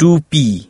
2p